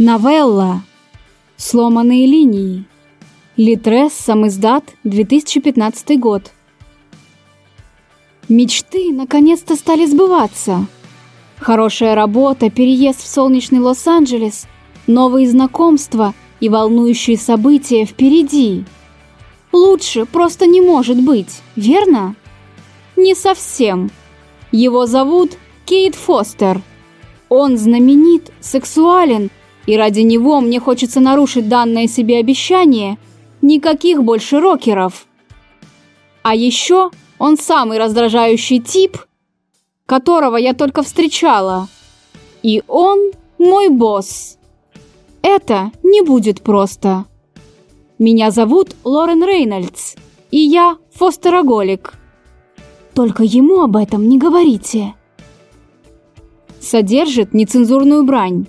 Новелла. Сломанные линии. Литрес, самиздат, 2015 год. Мечты наконец-то стали сбываться. Хорошая работа, переезд в солнечный Лос-Анджелес, новые знакомства и волнующие события впереди. Лучше просто не может быть, верно? Не совсем. Его зовут Кейт Фостер. Он знаменит, сексуален и ради него мне хочется нарушить данное себе обещание никаких больше рокеров. А еще он самый раздражающий тип, которого я только встречала. И он мой босс. Это не будет просто. Меня зовут Лорен Рейнольдс, и я фостероголик. Только ему об этом не говорите. Содержит нецензурную брань